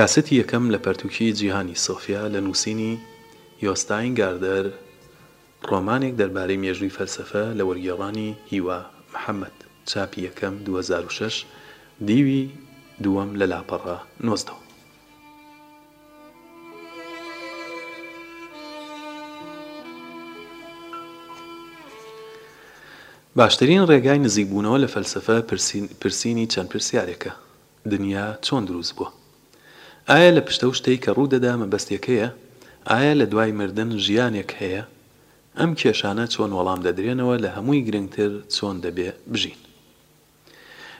کاسێتی یەکەم لە پەرتووکی جیهانی سۆفیا لە نووسینی یۆستاین گاردەر، ڕۆمانێک دەربارەی مێژووی فەلسەفە لە وەرگێڕانی هیوا محەمەد، چاپی یەکەم، دوو هەزار و شەش، دیوی دووەم لە لاپەڕە نۆزدە. باشترین ڕێگای نزیکبوونەوە لە فەلسەفە پرسینی چەند پرسیارێکە، دنیا چۆن دروست بووە؟ ئایا لە پشت ئەو شتەی کە ڕوو دەدا مەبەستێکەیە؟ ئایا لە دوای مردن ژیانێک هەیە؟ ئەم کێشانە چۆن وەڵام دەدرێنەوە لە هەمووی گرنگتر چۆن دەبێ بژین؟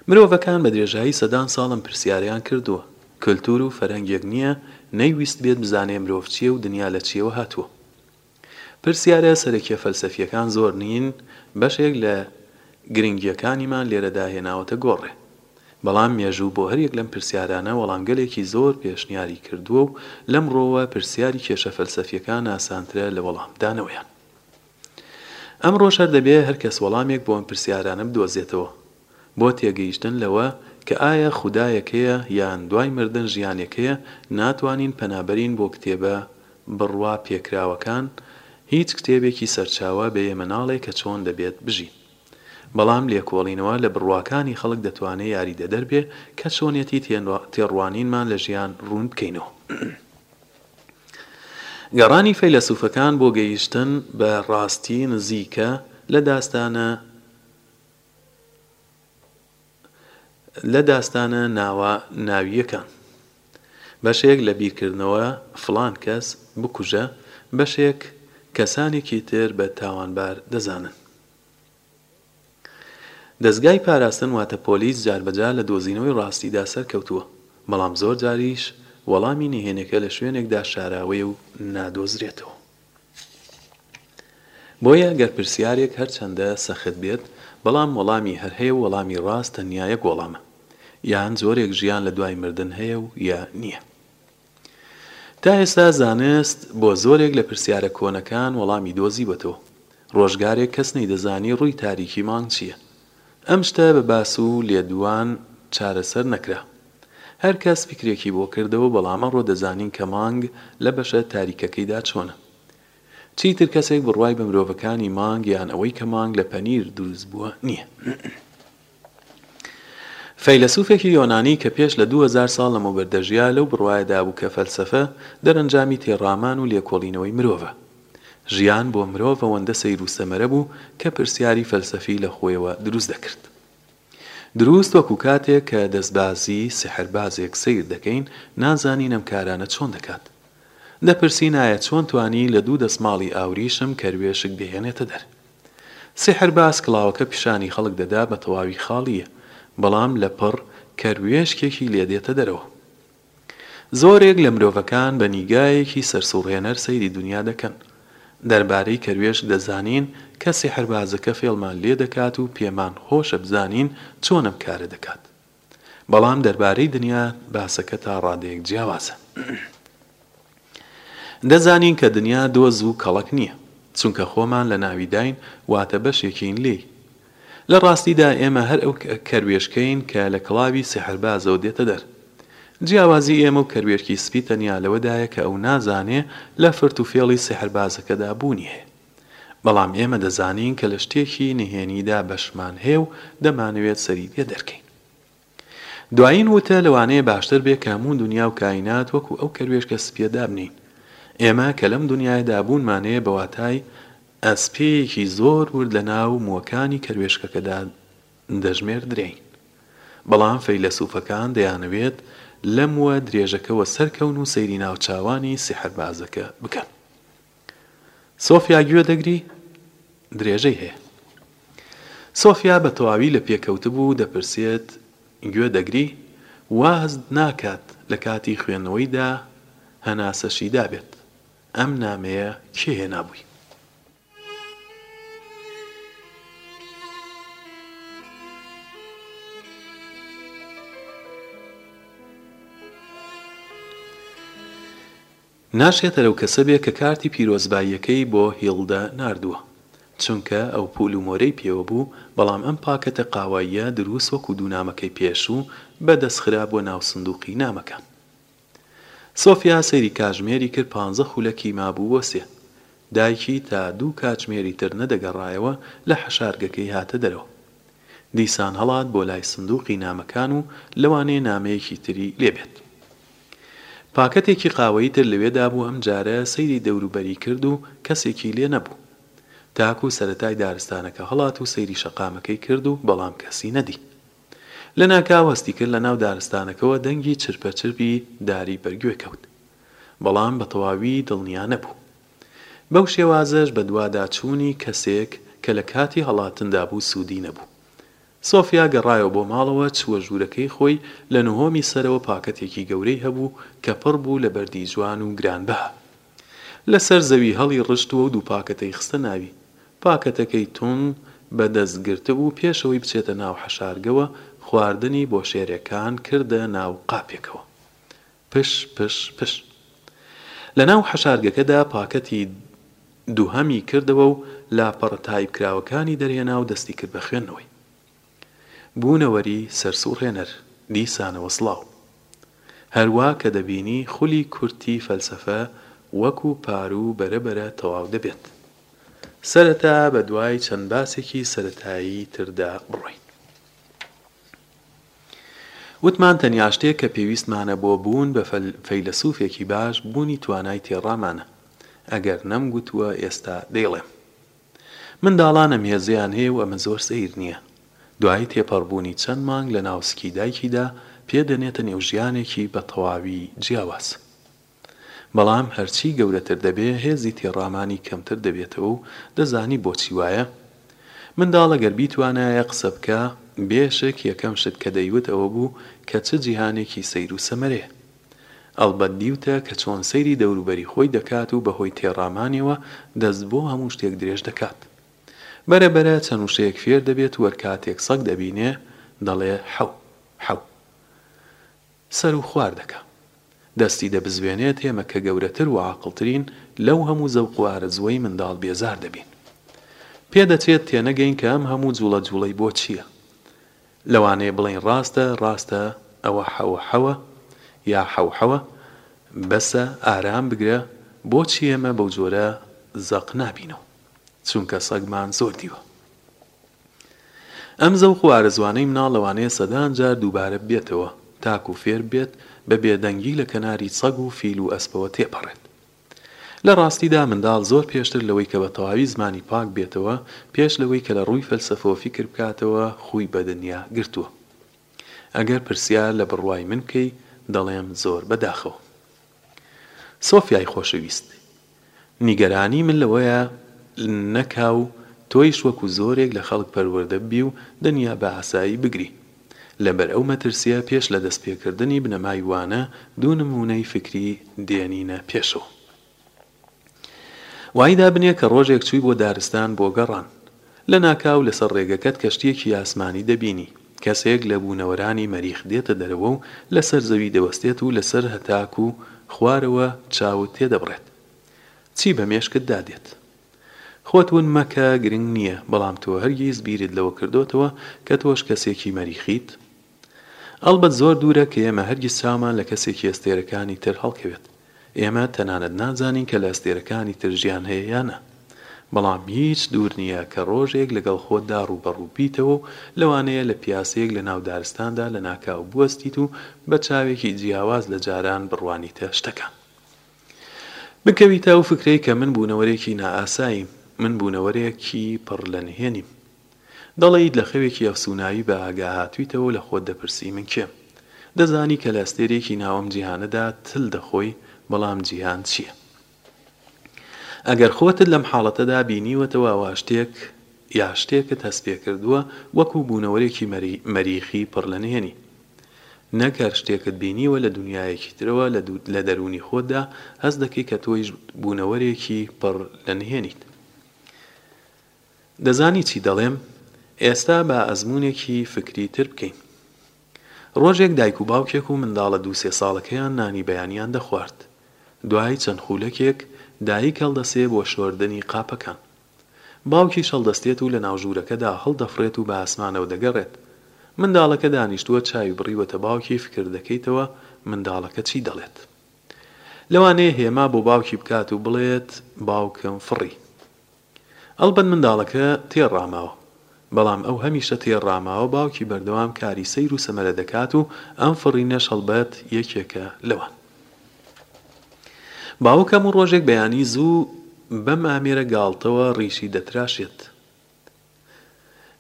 مرۆڤەکان بە درێژایی سەدان ساڵ ئەم پرسیارەیان کردووە. کلتور و فەرهەنگێک نییە نەیویستبێت بزانێ مرۆڤ چییە و دنیا لە چییەوە هاتووە. پرسیارە سەرەکیە فەلسەفیەکان زۆر نین، بەشێک لە گرنگیەکانیمان لێرەدا هێناوەتە گۆڕێ. بەڵام مێژوو بۆ هەریەک لەم پرسیارانە وەڵامگەلێکی زۆر پێشنیاری کردووە و لەم ڕوەوە پرسیاری کێشە فەلسەفیەکان ئاسانترە لە وەڵامدانەوەیان. ئەمڕۆش هەر دەبێ هەرکەس وەڵامێک بۆ ئەم پرسیارانە بدۆزێتەوە. بۆ تێگەیشتن لەوە کە ئایا خودایەک هەیە یان دوای مردن ژیانێک هەیە، ناتوانین پەنا بەرین بۆ کتێبە بڕوا پێکراوەکان، هیچ کتێبێکی سەرچاوە بە ئێمە ناڵێ کە چۆن دەبێت بژین. بەڵام لێکۆڵینەوە لە بڕواکانی خەڵک دەتوانێ یاریدەدەر بێ کە چۆنیەتی تێڕوانینمان لە ژیان ڕوون بکەینەوە. گەڕانی فەیلەسوفەکان بۆ گەیشتن بە ڕاستی نزیکە لە داستانە. لە داستانە ناوا ناوییەکان بەشێک لە بیرکردنەوە فڵان کەس بکوژە بەشێک کەسانێکی تر بە تاوانبار دەزانن. دەزگای پاراستن واتە پۆلیس جاربەجار لە دۆزینەوەی ڕاستیدا سەرکەوتووە، بەڵام زۆر جاریش وەڵامی نهێنێکە لە شوێنێکدا شاراوەیە و نادۆزرێتەوە. بۆیە گەر پرسیارێک هەرچەندە سەخت بێت بەڵام وەڵامی هەر هەیە و وەڵامی ڕاست تەنیا یەک وەڵامە یان جۆرێک ژیان لە دوای مردن هەیە و یا نییە. تا ئێستا زانست بۆ زۆرێک لە پرسیارە کۆنەکان وەڵامی دۆزیوەتەوە. ڕۆژگارێک کەس نەیدەزانی ڕووی تاریکی مانگ چییە. ئەم شتە بە باس و لێدوان چارەسەر نەکرا. هەر کەس فیکرێکی بۆ کردەوە بەڵام ئەڕۆ دەزانین کە مانگ لە بەشە تاریکەکەیدا چۆنە. چیتر کەسێک بڕوای بە مرۆڤەکانی مانگ یان ئەوەی کە مانگ لە پەنیر دروست بووە نییە. فەیلەسوفێکی یۆنانی کە پێش لە دوو هەزار ساڵ لەمەوبەر دەژیا لەو بڕوایەدا بوو کە فەلسەفە دەرەنجامی تێڕامان و لێکۆڵینەوەی مرۆڤە. ژیان بۆ مرۆڤ ئەوەندە سەیر و سەمەرە بوو کە پرسیاری فەلسەفی لە خۆیەوە دروست دەکرد. دروست وەکوو کاتێک کە دەستبازی سیحربازێک سەیر دەکەین، نازانین ئەم کارانە چۆن دەکات. دەپرسین ئایا چۆن توانی لە دوو دەسماڵی ئاوریشم کەروێشک بهێنێتە دەر؟ سیحرباز کڵاوەکە پیشانی خەڵک دەدا بە تەواوی خاڵییە، بەڵام لەپڕ کەروێشکێکی لێ دێتە دەرەوە. زۆرێک لە مرۆڤەکان بە نیگایەکی سەرسوڕهێنەر سەیری دونیا دەکەن. دەربارەی کەروێشک دەزانین کە سیحربازەکە فێڵمان لێ دەکات و پێمان خۆشە بزانین چۆن ئەم کارە دەکات. بەڵام دەربارەی دنیا باسەکە تا ڕادەیەک جیاوازە. دەزانین کە دنیا دۆز و کەڵک نییە، چونکە خۆمان لە ناویداین، واتە بەشێکین لێی. لە ڕاستیدا ئێمە هەر ئەو کەروێشکەین کە لە کڵاوی سیحربازەوە دێتە دەر. جیاوازی ئێمە و کەروێشکی سپی تەنیا لەوەدایە کە ئەو نازانێ لە فرت و فێڵی سیحربازەکەدا بوونی هەیە. بەڵام ئێمە دەزانین کە لە شتێکی نهێنیدا بەشمان هەیە و دەمانەوێت سەری لێ دەرکەین. دوایین ووتە، لەوانەیە باشتر بێ کە هەموو دونیا و کائینات وەکو ئەو کەروێشکە سپیە دابنێین. ئێمە کە لەم دونیایەدا بوونمانەیە بە واتای ئەسپێیەکی زۆر ورد لە ناو موەکانی کەروێشکەکەدا دەژمێردرێین. بەڵام فەیلەسوفەکان دەیانەوێت لە موە درێژەکەوە سەرکەون و سەیری ناوچاوانی سیحربازەکە بکەن. سۆفیا گوێ دەگری درێژەی هەیە. سۆفیا بە تەواوی لە پێکەوتبوو دەپرسێت گوێ دەگری؟ واز ناکات لە کاتی خوێندنەوەیدا هەناسەشی دابێت. ئەم نامەیە کێ هێنابووی؟ ناشێت ئەو کەسە بێ کە کارتی پیرۆزباییەکەی بۆ هیڵدە ناردووە. چونکە ئەو پول و مۆرەی پێوە بوو، بەڵام ئەم پاکەتە قاواییە دروست وەکو دوو نامەکەی پێشوو بە دەست خرا بۆ ناو سندوقی نامەکان. سۆفیا سەیری کاژمێری کرد پانزە خولەکی مابوو بۆ سێ. دایکی تا دوو کاتژمێری تر نەدەگەڕایەوە لە حەشارگەکەی هاتە دەرەوە. دیسان هەڵات بۆ لای سندوقی نامەکان و لەوانەیە نامەیەکی تری لێ بێت. پاکەتێکی قاوەیی تر لەوێدا بوو ئەم جارە سەیری دەوروبەری کرد و کەسێکی لێ نەبوو تاکو سەرەتای دارستانەکە هەڵات و سەیری شەقامەکەی کرد و بەڵام کەسی نەدی لەناکاو هەستی کرد لەناو دارستانەکەوە دەنگی چرپە چرپی داری بەرگوێ کەوت بەڵام بەتەواوی دڵنیا نەبوو بەو شێوازەش بەدوادا چوونی کەسێک کە لە کاتی هەڵاتندا بوو سوودی نەبوو سۆفیا گەڕایەوە بۆ ماڵەوە، چووە ژوورەکەی خۆی، لە نهۆمی سەرەوە پاکەتێکی گەورەی هەبوو کە پڕ بوو لە بەردی جوان و گرانبەها. لە سەر زەوی هەڵی ڕشتووە و دوو پاکەتەی خستە ناوی. پاکەتەکەی توند بە دەست گرتبوو، پێش ئەوەی بچێتە ناو حەشارگەوە، خواردنی بۆ شێرەکان کردە ناو قاپێکەوە. پش پش پش. لە ناو حەشارگەکەدا پاکەتی دووهەمی کردەوە و لاپەڕە تایپکراوەکانی دەرهێنا و دەستی کرد بە خوێندنەوەی. بوونەوەری سەرسووڕهێنەر، دیسانەوە سڵاو. هەر وا کە دەبینی خولی کورتی فەلسەفە وەکو پاروو بەرە بەرە تەواو دەبێت. سەرەتا بە دوای چەند باسێکی سەرەتایی تردا بڕۆین. وتمان تەنیا شتێک کە پێویستمانە بۆ بوون بە فەیلەسوفێکی باش بوونی توانای تێڕامانە. ئەگەر نەمگوتووە ئێستا دەیڵێم. منداڵان ئەم هێزەیان هەیە و ئەمە زۆر سەیر نییە. دوای تێپەڕبوونی چەند مانگ لە ناو سکی دایکیدا پێدەنێتە نێو ژیانێکی بە تەواوی جیاواز. بەڵام هەرچی گەورەتر دەبێ هێزی تێڕامانی کەمتر دەبێتەوە و دەزانی بۆچی وایە؟ منداڵ گەر بیتوانایە قسە بکا، بێ شک یەکەم شت کە دەیوت ئەوە بوو کە چ جیهانێکی سەیر و سەمەرەیە. ئەڵبەت دیوتە کە چۆن سەیری دەوروبەری خۆی دەکات و بەهۆی تێڕامانیەوە دەست بۆ هەموو شتێک درێژ دەکات. بەرە بەرە چەند وشەیەک فێر دەبێت وەر کاتێک سەگ دەبینێ دەڵێ حەو. حەو. سەرو خوار دەکا. دەستی دەبزوێنێت ئێمە کە گەورەتر و عاقڵترین لەو هەموو زەوق و ئارەزووەی منداڵ بێزار دەبین. پێدەچێت تێنەگەین کە ئەم هەموو جوڵە جوڵەی بۆ چییە. لەوانەیە بڵێین ڕاستە ڕاستە ئەوە حەوحەوە یا حەوحەوە بەسە ئارام بگرە بۆچی ئێمە بەو جۆرە زەق نابینەوە چونکە سەگمان زۆر دیوە. ئەم زەوق و ئارەزوانەی مناڵ لەوانەیە سەدان جار دووبارە ببێتەوە تاکو فێر ببێت بە بێدەنگی لە کەناری سەگ و فیل و ئەسپەوە تێپەڕێت. لە ڕاستیدا منداڵ زۆر پێشتر لەوەی کە بە تەواوی زمانی پاک بێتەوە، پێش لەوەی کە لە ڕووی فەلسەفەوە فیکر بکاتەوە خووی بە دنیا گرتووە. ئەگەر پرسیار لە بڕوای من بکەی دەڵێم زۆر بە داخەوە. سۆفیای خۆشەویست. نیگەرانی من لەوەیە نەکاو تۆیش وەکو زۆرێک لە خەڵک پەروەردە ببی و دنیا بە ئاسایی بگری. لەبەر ئەو مەترسیە پێش لە دەست پێکردنی بنەمای وانە دوو نمونەی فکری دێنینە پێشەوە. وای دابنێ کە ڕۆژێک چووی بۆ دارستان بۆ گەڕان. لە ناکاو لەسەر ڕێگەکەت کەشتیەکی ئاسمانی دەبینی. کەسێک لە بوونەوەرانی مەریخ دێتە دەرەوە و لەسەر زەوی دەوەستێت و لەسەر هەتاک و خوارەوە چاوت تێدەبڕێت چی بە مێشکتدا دێت؟ خۆت ون مەکە گرنگ نییە، بەڵام تۆ هەرگیز بیرت لەوە کردۆتەوە کە تۆش کەسێکی مەریخیت؟ ئەڵبەت زۆر دوورە کە ئێمە هەرگیز چاومان لە کەسێکی ئەستێرەکانی تر هەڵکەوێت، ئێمە تەنانەت نازانین کە لە ئەستێرەکانی تر ژیان هەیە یا نا. بەڵام هیچ دوور نییە کە ڕۆژێک لەگەڵ خۆتدا ڕووبەڕوو بیتەوە و لەوانەیە لە پیاسەیەک لە ناو دارستاندا لەناکاو بوەستیت و بە چاوێکی جیاواز لە جاران بڕوانیتە شتەکان. بکەویتە ئەو فکرەی کە من بوونەوەرێکی نائاساییم، من بوونەوەرێکی پڕ لە نهێنیم. دەڵێیت لە خەوێکی ئەفسووناوی بە ئاگا هاتوویتەوە و لە خۆت دەپرسی من کێم؟ دەزانی کە لە ئەستێرەیەکی ناو ئەم جیهانەدا تل دەخۆی، بەڵام جیهان چییە؟ ئەگەر خۆتت لەم حاڵەتەدا بینیوەتەوە ئەوا شتێک یا شتێکت هەست پێ کردووە وەکوو بوونەوەرێکی مەریخی پڕ لە نهێنی. نەک هەر شتێکت بینیوە لە دونیایەکی ترەوە، لە دەروونی خۆتدا هەست دەکەی کە تۆیش بوونەوەرێکی پڕ لە نهێنیت. دەزانی چی دەڵێم؟ ئێستا با ئەزموونێکی فکری تر بکەین. ڕۆژێک دایک و باوکێک و منداڵە دوو سێ ساڵەکەیان نانی بەیانیان دەخوارد. دوای چەند خوولەکێک دایک هەڵدەسێ بۆ شۆردنی قاپەکان. باوکیش هەڵدەستێت و لەناو ژوورەکەدا هەڵدەفڕێت و بە ئاسمانەوە دەگەڕێت. منداڵەکە دانیشتووە چاوی بڕیوەتە باوکی فکر دەکەیتەوە منداڵەکە چی دەڵێت. لەوانەیە هێما بۆ باوکی بکات و بڵێت باوکم فڕی. ئەڵبەت منداڵەکە تێڕاماوە، بەڵام ئەو هەمیشە تێڕاماوە باوکی بەردەوام کاری سەیر و سەمەرە دەکات و ئەم فڕینەش هەڵبەت یەکێکە لەوان. باوک هەموو ڕۆژێک بەیانی زوو بەم ئامێرە گاڵتەوە ڕیشی دەتراشێت.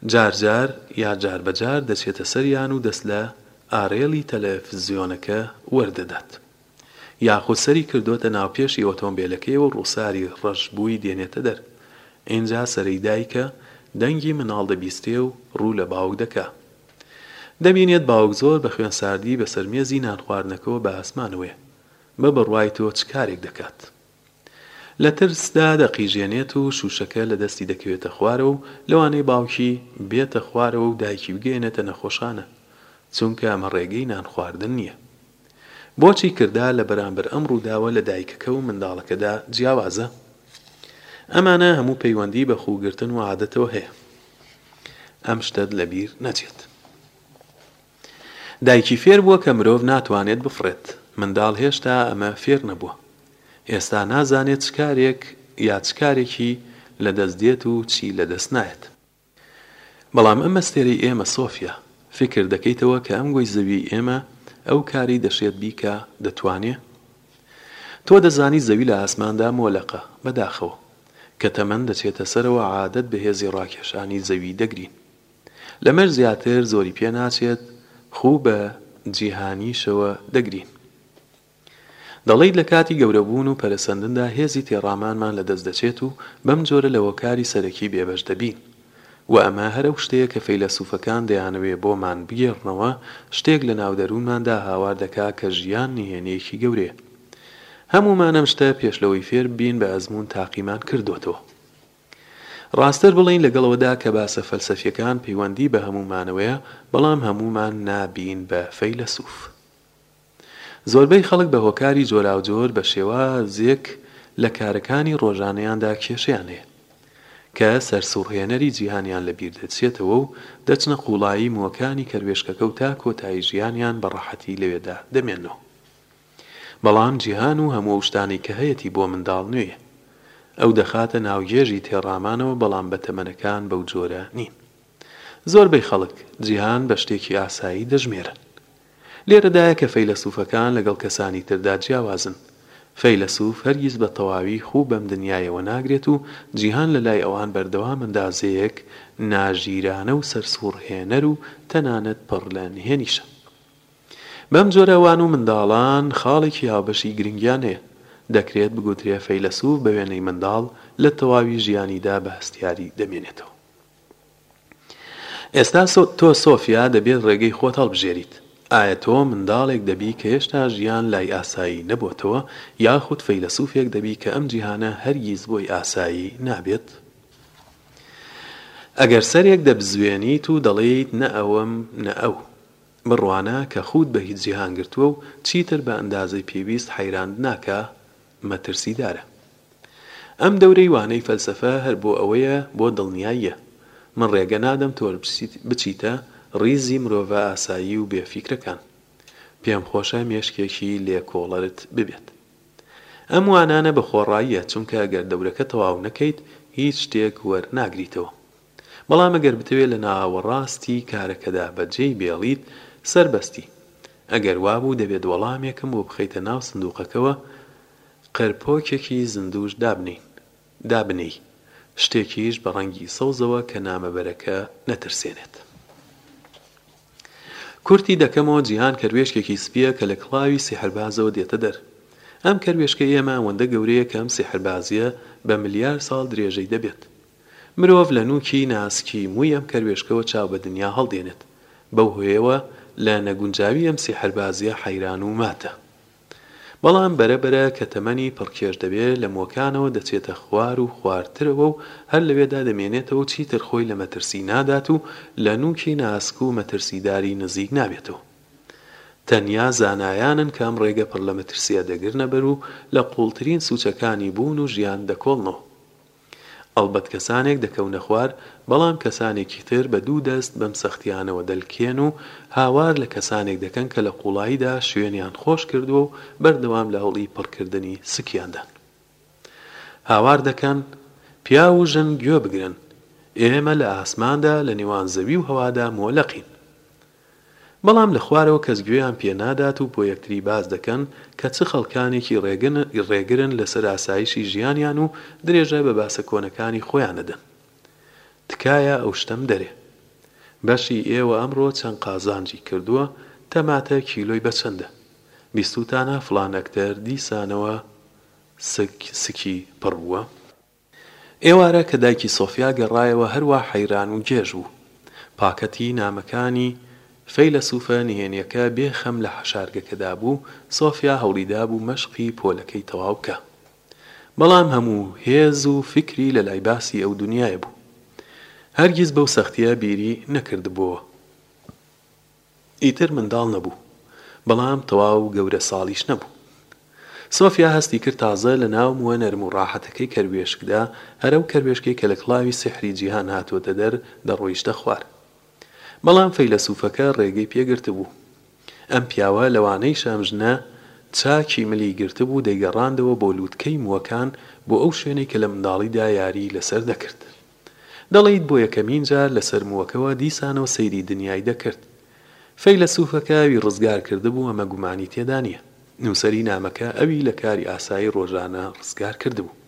جار جار یا جار بە جار دەچێتە سەریان و دەست لە ئارێڵی تەلەفزیۆنەکە وەردەدات. یاخود سەری کردۆتە ناو پێشی ئۆتۆمبێلەکەی و ڕووساری ڕەش بووی دێنێتە دەر. ئینجا سەرەی دایکە دەنگی مناڵ دەبیستێ و ڕوو لە باوک دەکا. دەبینێت باوک زۆر بە خوێن ساردی بە سەر مێزی نانخواردنەکەوە بە ئاسمانەوەیە. بە بڕوای تۆ چ کارێک دەکات؟ لە ترسدا دەقیژێنێت و شووشەکە لە دەستی دەکەوێتە خوارەوە و لەوانەیە باوکی بێتە خوارەوە و دایکی بگەیەنێتە نەخۆشخانە، چونکە ئەمە ڕێگەی نانخواردن نییە. بۆچی کردار لە بەرامبەر ئەم ڕووداوە لە دایکەکە و منداڵەکەدا جیاوازە؟ ئەمانە هەموو پەیوەندی بە خووگرتن و عادەتەوە هەیە. ئەم شتەت لەبیر نەچێت. دایکی فێر بووە کە مرۆڤ ناتوانێت بفڕێت، منداڵ هێشتا ئەمە فێر نەبووە. ئێستا نازانێت چ کارێک یا چ کارێکی لە دەست دێت و چی لە دەست نایەت. بەڵام ئەم ئەستێرەی ئێمە، سۆفیا، فکر دەکەیتەوە کە ئەم گۆی زەویەی ئێمە ئەو کارەی دەشێت بیکا، دەتوانێ؟ تۆ دەزانی زەوی لە ئاسماندا مۆلەقە، بەداخەوە. کە تەمەن دەچێتە سەرەوە عادەت بە هێزی ڕاکێشانی زەوی دەگرین. لەمەش زیاتر زۆری پێ ناچێت خوو بە جیهانیشەوە دەگرین. دەڵێیت لە کاتی گەورەبوون و پەرەسەندندا هێزی تێڕامانمان لە دەست دەچێت و بەم جۆرە لە هۆکاری سەرەکی بێبەش دەبین. وە ئەمە هەر ئەو شتەیە کە فەیلەسوفەکان دەیانەوێ بۆمان بگێڕنەوە شتێک لە ناو دەروونماندا هاوار دەکا کە ژیان نهێنییەکی گەورەیە. هەموومان ئەم شتە پێش لەوەی فێر ببین بە ئەزموون تاقیمان کردۆتەوە. ڕاستتر بڵێین لەگەڵەوەدا کە باسە فەلسەفیەکان پەیوەندی بە هەموومانەوەیە بەڵام هەموومان نا بین بە فەیلەسوف زۆربەی خەڵک بە هۆکاری جۆراوجۆر بە شێوازێک لە کارەکانی ڕۆژانەیاندا کێشەیان هەیە کە سەرسوڕهێنەری جیهانیان لە بیر دەچێتەوە و دەچنە قوڵایی موەکانی کەروێشکەکە و تا کۆتایی ژیانیان بە ڕەحەتی لەوێدا دەمێنەوە. بەڵام جیهان و هەموو ئەو شتانەی کە هەیەتی بۆ منداڵ نوێیە. ئەو دەخاتە ناو گێژی تێڕامانەوە بەڵام بە تەمەنەکان بەو جۆرە نین. زۆربەی خەڵک جیهان بە شتێکی ئاسایی دەژمێرن. لێرەدایە کە فەیلەسووفەکان لەگەڵ کەسانی تردا جیاوازن. فەیلەسووف هەرگیز بە تەواوی خوو بەم دنیایەوە ناگرێت و جیهان لە لای ئەوان بەردەوام ئەندازەیەک ناژیرانە و سەرسووڕهێنەر و تەنانەت پڕ لە نهێنیشە. بەم جۆرە وان و منداڵان خاڵێکی هاوبەشی گرنگیان هەیە. دەکرێت بگوترێ فەیلەسووف بە وێنەی منداڵ لە تەواوی ژیانیدا بە هەستیاری دەمێنێتەوە. ئێستا تۆ سۆفیا دەبێت ڕێگەی خۆت هەڵبژێریت. ئایا تۆ منداڵێک دەبی کە هێشتا ژیان لای ئاسایی نەبۆتەوە یاخود فەیلەسووفێک دەبی کە ئەم جیهانە هەرگیز بۆی ئاسایی نابێت؟ ئەگەر سەرێک دەبزوێنیت و دەڵێیت نە ئەوم نە ئەو. بڕوانە کە خووت بە هیچ جیهان گرتووە و چیتر بە ئەندازەی پێویست حەیراند ناکا، مەترسیدارە. ئەم دەورەی وانەی فەلسەفە هەر بۆ ئەوەیە بۆ دڵنیاییە. من ڕێگە نادەم تۆش بچیتە ڕیزی مرۆڤە ئاسایی و بێ فیکرەکان. پێم خۆشە مێشکێکی لێکۆڵەرت ببێت. ئەم وانانە بە خۆڕاییە چونکە گەر دەورەکە تەواو نەکەیت هیچ شتێک وەرناگریتەوە. بەڵام ئەگەر بتەوێت لە ناوەڕاستی کارەکەدا بە جێی بێڵیت، سەربەستی. ئەگەر وابوو دەبێت وەڵامێکم بۆ بخەیتە ناو سندووقەکەوە، قەرپۆکێکی زیندووش دابنێین. دابنێی. شتێکیش بە ڕەنگی سەوزەوە کە نامەبەرەکە نەترسێنێت. کورتی دەکەمەوە، جیهان کەروێشکێکی سپییە کە لە کڵاوی سیحربازەوە دێتە دەر. ئەم کەروێشکەی ئێمە ئەوەندە گەورەیە کە ئەم سیحربازییە بە ملیار ساڵ درێژەی دەبێت. مرۆڤ لە نووکی ناسکی مووی ئەم کەروێشکەوە چاو بە دنیا هەڵدێنێت، بەو هۆیەوە لە نەگونجاوی ئەم سیحربازیە حەیران و ماتە. بەڵام بەرە بەرە کە تەمەنی پڕکێش دەبێ لە مووەکانەوە دەچێتە خوار و خوارترەوە و هەر لەوێدا دەمێنێتەوە و چیتر خۆی لە مەترسی نادات و لە نووکی ناسک و مەترسیداری نزیک نابێتەوە. تەنیا زانایانن کە ئەم ڕێگە پڕ لە مەترسیە دەگرنە بەر و لە قووڵترین سووچەکانی بوون و ژیان دەکۆڵنەوە. ئەڵبەت کەسانێک دەکەونە خوار، بەڵام کەسانێکی تر بە دوو دەست بەم سەختییانەوە دەلکێن و هاوار لە کەسانێک دەکەن کە لە قووڵاییدا شوێنیان خۆش کردووە و بەردەوام لە هەوڵی پڕکردنی سکیاندان. هاوار دەکەن، پیاو و ژن گوێ بگرن، ئێمە لە ئاسماندا، لە نێوان زەوی و هەوادا مۆلەقین. بەڵام لە خوارەوە کەس گوێیان پێ نادات و بۆ یەکتری باس دەکەن کە چ خەڵکانێکی ڕێگرن لەسەر ئاسایشی ژیانیان و درێژە بە باسە کۆنەکانی خۆیان ئەدەن. تکایە ئەو شتەم دەرێ. بەشی ئێوە ئەمڕۆ چەند قازانجی کردووە؟ تەماتە کیلۆی بە چەندە؟ بیستووتانە فڵان ئەکتەر دیسانەوە سکی پڕ بووە؟ ئێوارە کە دایکی سۆفیا گەڕایەوە هەروا حەیران و گێژ بوو. پاکەتی نامەکانی فەیلەسوفە نهێنیەکە بێ خەم لە حەشارگەکەدا بوو، سۆفیا هەوڵیدابوو مەشقی پۆلەکەی تەواو بکا. بەڵام هەموو هێز و فیکری لە لای باسی ئەو دونیایە بوو. هەرگیز بەو سەختیە بیری نەکردبۆوە. ئیتر منداڵ نەبوو بەڵام تەواو گەورە ساڵیش نەبوو. سۆفیا هەستی کرد تازە لە ناو مووە نەرم و ڕاحەتەکەی کەروێشکدا، هەر ئەو کەروێشکەی کە لە کڵاوی سیحری جیهان هاتووەتە دەر، دەڕۆیشتە خوار. بەڵام فەیلەسووفەکە ڕێگەی پێ گرتبوو. ئەم پیاوە لەوانەیش ئەم ژنە چاکی ملی گرتبوو دەیگەڕاندەوە بۆ لووتکەی مووەکان، بۆ ئەو شوێنەی کە لە منداڵیدا یاریی لەسەر دەکرد. دەڵێیت بۆ یەکەمین جار لەسەر مووەکەوە دیسانەوە سەیری دنیای دەکرد. فەیلەسووفەکە ئەوی ڕزگار کردبوو ئەمە گومانی تێدا نییە. نووسەری نامەکە ئەوی لە کاری ئاسایی ڕۆژانە ڕزگار کردبوو.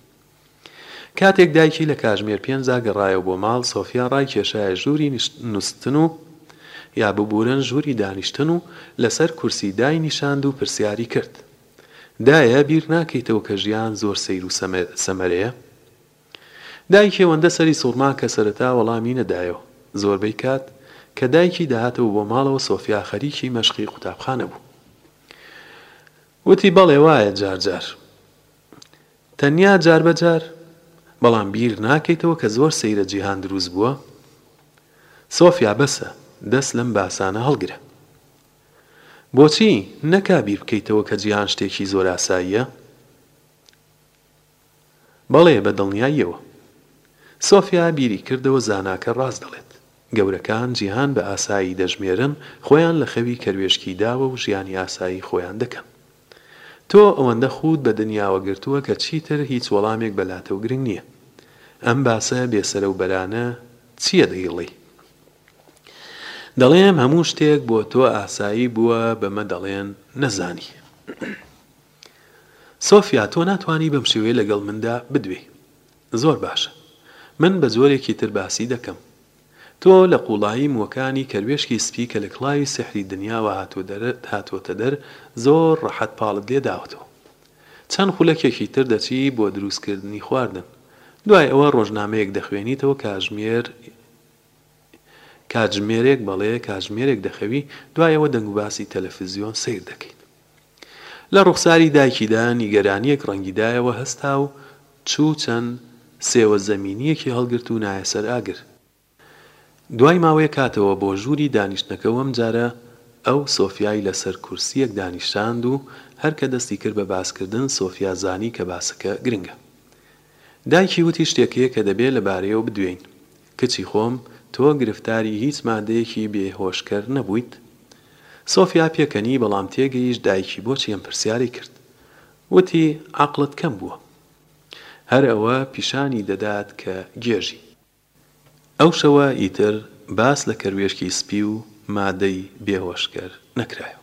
کاتێک دایکی لە کاژمێر پێنجدا گەڕایەوە بۆ ماڵ، سۆفیا ڕایکێشایە ژووری نووستن و یا ببوورن ژووری دانیشتن و لەسەر کورسی داینیشاند و پرسیاری کرد، دایە بیر ناکەیتەوە کە ژیان زۆر سەیر و سەمەرەیە؟ دایکی ئەوەندە سەری سوڕما کە سەرەتا وەڵامی نەدایەوە. زۆربەی کات کە دایکی دەهاتەوە بۆ ماڵەوە سۆفیا خەریکی مەشقی قوتابخانە بوو. وتی بەڵێ وایە جار جار. تەنیا جار بە جار؟ بەڵام بیر ناکەیتەوە کە زۆر سەیرە جیهان دروست بووە؟ سۆفیا بەسە دەست لەم باسانە هەڵگرە. بۆچی نەکا بیر بکەیتەوە کە جیهان شتێکی زۆر ئاساییە؟ بەڵێ بە دڵنیاییەوە. سۆفیا بیری کردەوە زاناکە ڕاست دەڵێت. گەورەکان جیهان بە ئاسایی دەژمێرن، خۆیان لە خەوی کەروێشکی داوە و ژیانی ئاسایی خۆیان دەکەن. تۆ ئەوەندە خووت بە دنیاوە گرتووە کە چیتر هیچ وەڵامێک بە لاتەو گرنگ نییە. ئەم باسە بێ سەرەو بەرانە چییە دەیڵێی؟ دەڵێم هەموو شتێک بۆ تۆ ئاسایی بووە بەمە دەڵێن نەزانی. سۆفیا، تۆ ناتوانی بەم شێوەیە لەگەڵ مندا بدوێی. زۆر باشە. من بە جۆرێکی تر باسی دەکەم. تۆ لە قووڵایی مووەکانی کەروێشکی سپی کە لە کڵاوی سیحری دنیاوە هاتووەتە دەر زۆر ڕەحەت پاڵت لێ داوەتەوە. چەند خولەکێکی تر دەچی بۆ دروستکردنی خواردن. دوای ئەوە ڕۆژنامەیەک دەخوێنیتەوە کاتژمێر کاتژمێرێک بەڵێ کاتژمێرێک دەخەوی دوای ئەوە دەنگوباسی تەلەفزیۆن سەیر دەکەیت. لە ڕوخساری دایکیدا نیگەرانییەک ڕەنگی دایەوە، هەستا و چوو چەند سێوە زەمینییەکی هەڵگرت و نایە سەر ئاگر. دوای ماوەیەک هاتەوە بۆ ژووری دانیشتنەکە و ئەمجارە ئەو سۆفیای لەسەر کورسییەک دانیشاند و هەر کە دەستی کرد بە باسکردن، سۆفیا زانی کە باسەکە گرنگە. دایکی وتی شتێک هەیە کە دەبێ لەبارەیەوە بدوێین. کچی خۆم، تۆ گرفتاری هیچ مادەیەکی بێ هۆشکەر نەبوویت؟ سۆفیا پێکەنی، بەڵام تێگەیشت دایکی بۆچی ئەم پرسیارەی کرد. وتی، عەقڵت کەم بووە. هەر ئەوە پیشانی دەدات کە گێژی. ئەو شەوە ئیتر باس لە کەروێشکی سپی و مادەی بێ هۆشکەر نەکرایەوە.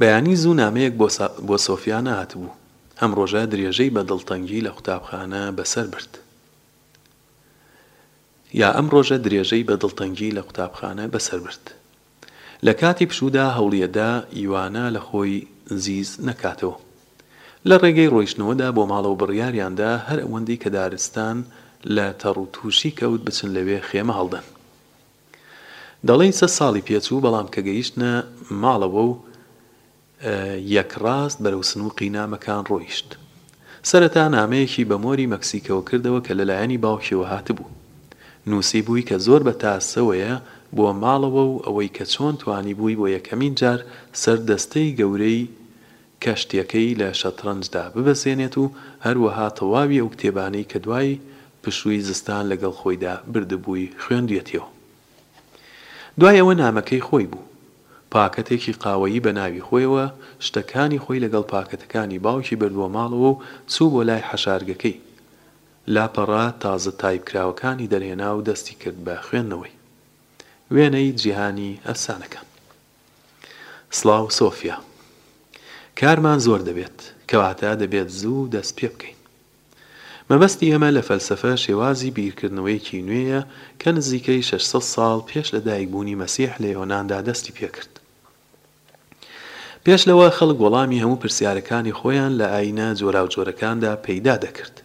بەیانی زوو نامەیەک بۆ سۆفیا نەهاتبوو، ئەم ڕۆژە درێژەی بە دڵتەنگی لە قوتابخانە بەسەر برد. یا ئەم ڕۆژە درێژەی بە دڵتەنگی لە قوتابخانە بەسەر برد. لە کاتی پشوودا هەوڵیەدا یوانا لە خۆی زیز نەکاتەوە. لە ڕێگەی ڕۆیشتنەوەدا بۆ ماڵەوە بڕیاریاندا هەر ئەوەندی کە دارستان لە تەڕ و تووشی کەوت بچن لەوێ خێمە هەڵدەن. دەڵێی سە ساڵی پێچوو بەڵام کە گەیشتنە ماڵەوە و یەک ڕاست بەرەو سنووقی نامەکان ڕۆیشت. سەرەتا نامەیەکی بە مۆری مەکسیکەوە کردەوە کە لەلایەنی باوکیەوە هاتبوو. نووسیبووی کە زۆر بە تاسەوەیە بووە ماڵەوە و ئەوەی کە چۆن توانیبووی بۆ یەکەمین جار سەر دەستەی گەورەی کەشتیەکەی لە شەترەنجدا ببەزێنێت و هەروەها تەواوی ئەو کتێبانەی کە دوای پشووی زستان لەگەڵ خۆیدا بردبووی خوێندویەتیەوە. دوای ئەوە نامەکەی خۆی بوو. پاکەتێکی قاوەیی بە ناوی خۆیەوە شتەکانی خۆی لەگەڵ پاکەتەکانی باوکی بردووە ماڵەوە و چوو بۆ لای حەشارگەکەی. لاپەڕە تازە تایپ کراوەکانی دەرهێنا و دەستی کرد بە خوێندنەوەی. وێنەی جیهانی ئەفسانەکان. سڵاو سۆفیا. کارمان زۆر دەبێت، کەواتە دەبێت زوو دەست پێ بکەین. مەبەستی ئێمە لە فەلسەفە شێوازی بیرکردنەوەیەکی نوێیە کە نزیکەی شەش سەد ساڵ پێش لەدایکبوونی مەسیح لە یۆناندا دەستی پێ کرد. پێش لەوە خەڵک وەڵامی هەموو پرسیارەکانی خۆیان لە ئایینە جۆراوجۆرەکاندا پەیدا دەکرد.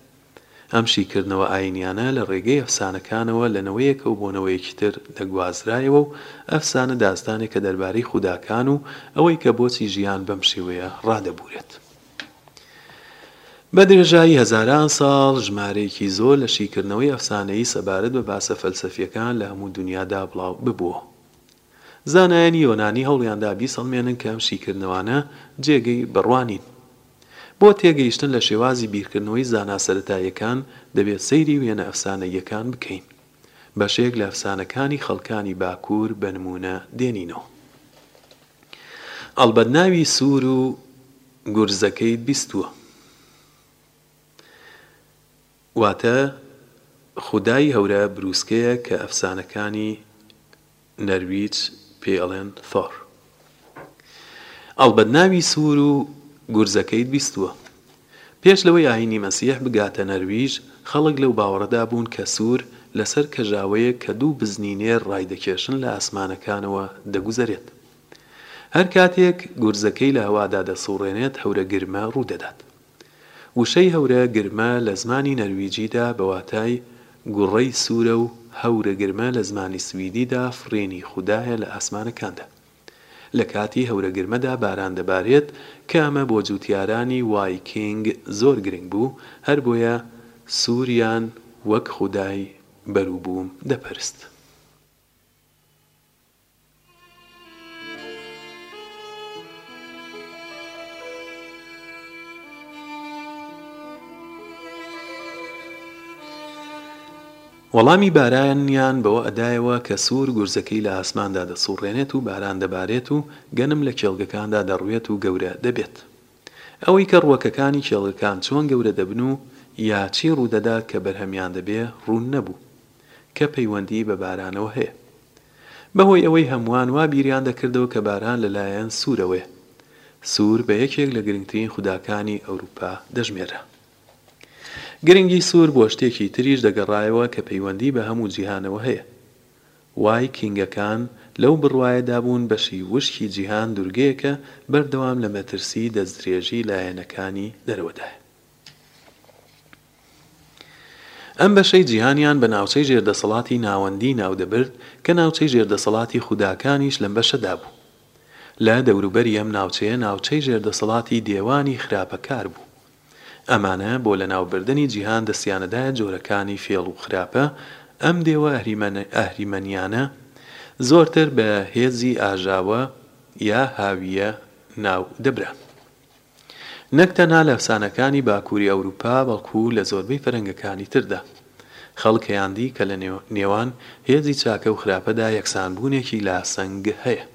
ئەم شیکردنەوە ئایینیانە لە ڕێگەی ئەفسانەکانەوە لە نەوەیەکەو بۆ نەوەیەکی تر دەگوازرایەوە و ئەفسانە داستانێکە دەربارەی خوداکان و ئەوەی کە بۆچی ژیان بەم شێوەیە ڕادەبورێت. بە درێژایی هەزاران ساڵ، ژمارەیەکی زۆر لە شیکردنەوەی ئەفسانەیی سەبارەت بە باسە فەلسەفییەکان لە هەموو دونیادا بڵاو ببووە. زانایانی یۆنانی هەوڵیاندا بیسەڵمێنن کە ئەم شیکردنەوانە جێگەی بڕوا نین. بۆ تێگەیشتن لە شێوازی بیرکردنەوەی زانا سەرەتاییەکان، دەبێت سەیری وێنە ئەفسانەییەکان بکەین. بەشێک لە ئەفسانەکانی خەڵکانی باکوور بە نموونە دێنینەوە. ئەڵبەت ناوی سوور و گورزەکەیت بیستووە. واتە، خودای هەورە برووسکەیە کە ئەفسانەکانی نەرویج پێی ئەڵێن ثۆر. ئەڵبەت ناوی سوور و گورزەکەیت بیستووە. پێش لەوەی ئایینی مەسیح بگاتە نەرویژ، خەڵک لەو باوەڕەدا بوون کە سوور لەسەر کەژاوەیەک کە دوو بزنی نێر ڕایدەکێشن لە ئاسمانەکانەوە دەگوزەرێت. هەر کاتێک گورزەکەی لە هەوادا دەسووڕێنێت هەورە گرمە ڕوو دەدات. وشەی هەورە گرمە لە زمانی نەرویجیدا بە واتای گوڕەی سوورە و هەورە گرمە لە زمانی سویدیدا فڕینی خودایە لە ئاسمانەکاندا. لە کاتی هەورە گرمەدا باران دەبارێت، کە ئەمە بۆ جووتیارانی وایکینگ زۆر گرنگ بوو، هەربۆیە سووریان وەک خودای بەروبووم دەپەرست. وەڵامی بارانیان بەوە ئەدایەوە کە سوور گورزەکەی لە ئاسماندا دەسووڕێنێت و باران دەبارێت و گەنم لە کێڵگەکاندا دەڕوێت و گەورە دەبێت. ئەوەی کە ڕووەکەکانی کێڵگەکان چۆن گەورە دەبن و یا چی ڕوودەدات کە بەرهەمیان دەبێ ڕوون نەبوو کە پەیوەندیی بە بارانەوە هەیە. بەهۆی ئەوەی هەمووان وا بیریان دەکردەوە کە باران لەلایەن سوورەوەیە، سوور بە یەکێک لە گرنگترین خوداکانی ئەوروپا دەژمێررا. گرنگی سوور بۆ شتێکی تریش دەگەڕایەوە کە پەیوەندی بە هەموو جیهانەوە هەیە. وای کینگەکان لەو بڕوایەدا بوون بەشی وشکی جیهان دورگەیەکە بەردەوام لە مەترسیی دەستدرێژیی لایەنەکانی دەرەوەدایە. ئەم بەشەی جیهانیان بە ناوچەی ژێر دەسەڵاتی ناوەندی ناودەبرد کە ناوچەی ژێر دەسەڵاتی خوداکانیش لەم بەشەدا بوو. لە دەوروبەری ئەم ناوچەیە ناوچەی ژێر دەسەڵاتی دێوانی خراپەکار بوو. ئەمانە بۆ لەناوبردنی جیهان دەستیانەدایە جۆرەکانی فێڵ و خراپە، ئەم دێوە ئەهریمەنیانە زۆرتر بە هێزی ئاژاوە یا هاوییە ناودەبران. نەک تەنها لە ئەفسانەکانی باکووری ئەوروپا، بەڵکو لە زۆربەی فەرەنگەکانی تردا. خەڵک هەیاندی کە لە نێوان هێزی چاکە و خراپەدا یەکسانبوونێکی لاسەنگ هەیە.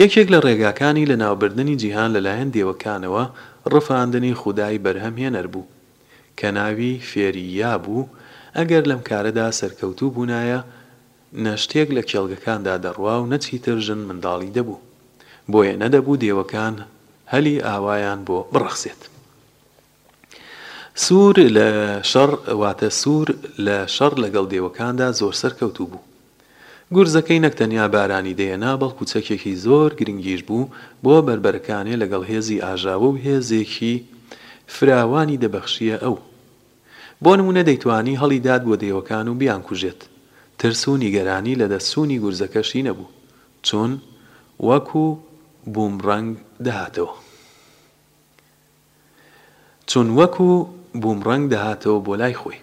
یەکێک لە ڕێگاکانی لەناوبردنی جیهان لەلایەن دێوەکانەوە، ڕفاندنی خودای بەرهەمهێنەر بوو، کە ناوی فێری یا بوو، ئەگەر لەم کارەدا سەرکەوتوو بوونایە، نە شتێک لە کێڵگەکاندا دەڕوا و نە چیتر ژن منداڵی دەبوو. بۆیە نەدەبوو دێوەکان هەلی ئاوایان بۆ بڕەخسێت. سوور لە شەڕ واتە سوور لە شەڕ لەگەڵ دێوەکاندا زۆر سەرکەوتوو بوو. گورزەکەی نەک تەنیا بارانی دەهێنا بەڵکو چەکێکی زۆر گرنگیش بوو بۆ بەربەرەکانێ لەگەڵ هێزی ئاژاوە و هێزێکی فراوانی دەبەخشییە ئەو. بۆ نموونە دەیتوانی هەڵیدات بۆ دێوەکان و بیانکوژێت، ترس و نیگەرانی لە دەست چوونی گورزەکەشی نەبوو، چون وەکو بومڕەنگ دەهاتەوە. چون وەکو بومڕەنگ دەهاتەوە بۆ لای خۆی.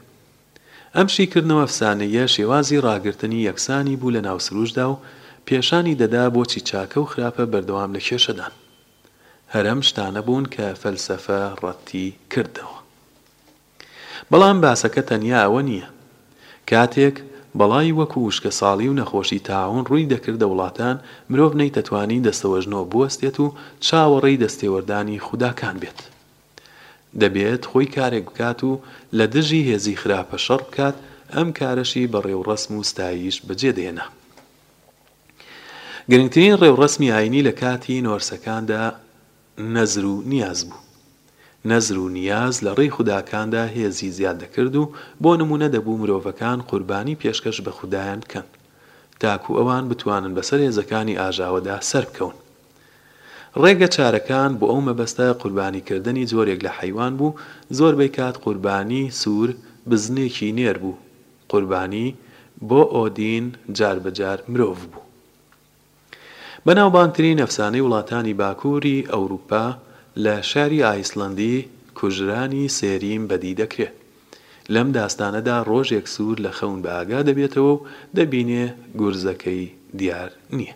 ئەم شیکردنەوە ئەفسانەییە شێوازی ڕاگرتنی یەکسانی بوو لە ناو سروشتدا و پێشانی دەدا بۆچی چاکە و خراپە بەردەوام لە کێشەدان. هەر ئەم شتانە بوون کە فەلسەفە ڕەتی کردەوە. بەڵام باسەکە تەنیا ئەوە نییە. کاتێک بەڵای وەکو وشکەساڵی و نەخۆشی تاعون ڕووی دەکردە وڵاتان، مرۆڤ نەیتەتوانی دەستەوەژنۆ بوەستێت و چاوەڕێی دەستێوەردانی خوداکان بێت. دەبێت خۆی کارێک بکات و لە دژی هێزی خراپە شەڕ بکات، ئەم کارەشی بە ڕێوڕەسم و ستاییش بەجێ دەهێنا. گرنگترین ڕێوڕەسمی ئایینی لە کاتی نۆرسەکاندا نەزر و نیاز بوو. نەزر و نیاز لە ڕێی خوداکاندا هێزی زیاد دەکرد و بۆ نموونە دەبوو مرۆڤەکان قوربانی پێشکەش بە خودایان بکەن تاکوو ئەوان بتوانن بەسەر هێزەکانی ئاژاوەدا سەربکەون. ڕێگە چارەکان بۆ ئەو مەبەستە قوربانیکردنی جۆرێک لە حەیوان بوو، زۆربەی کات قوربانی سوور بزنێکی نێر بوو. قوربانی بۆ ئۆدین جار بە جار مرۆڤ بوو. بەناوبانگترین ئەفسانەی وڵاتانی باکووری ئەوروپا لە شاری ئایسلەندی کوژرانی سێریم بەدی دەکرێ. لەم داستانەدا ڕۆژێک سوور لە خەون بە ئاگا دەبێتەوە و دەبینێ گورزەکەی دیار نییە.